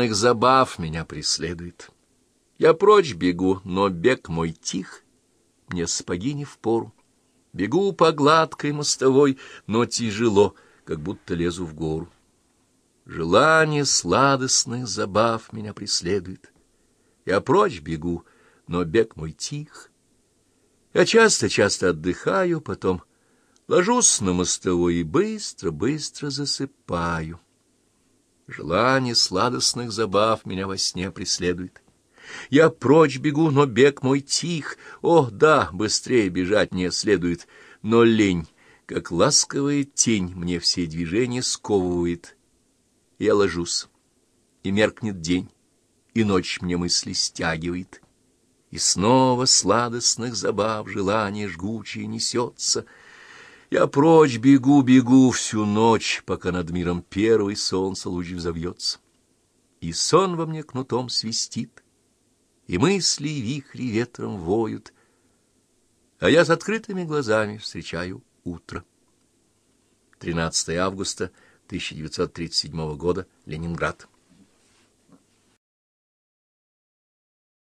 Их забав меня преследует. Я прочь бегу, но бег мой тих, мне сапоги не впору. Бегу по гладкой мостовой, но тяжело, как будто лезу в гору. Желание сладостных забав меня преследует. Я прочь бегу, но бег мой тих. Я часто-часто отдыхаю, потом ложусь на мостовой и быстро-быстро засыпаю. Желание сладостных забав меня во сне преследует. Я прочь бегу, но бег мой тих. О, да, быстрее бежать мне следует, но лень, как ласковая тень, мне все движения сковывает. Я ложусь, и меркнет день, и ночь мне мысли стягивает. И снова сладостных забав желание жгучее несется. Я прочь бегу, бегу всю ночь, пока над миром первый солнце луч взовьется. И сон во мне кнутом свистит, и мысли вихри ветром воют, а я с открытыми глазами встречаю утро. 13 августа 1937 года, Ленинград.